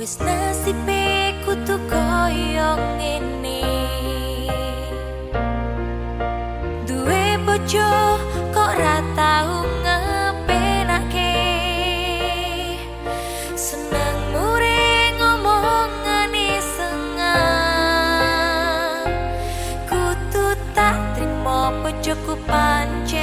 Wis nasibe kutu koyo ngene. Duwe bojo kok ra tau ngepenake. Seneng mure ngomongan sengah. Kutu tak trimo bojoku pancen.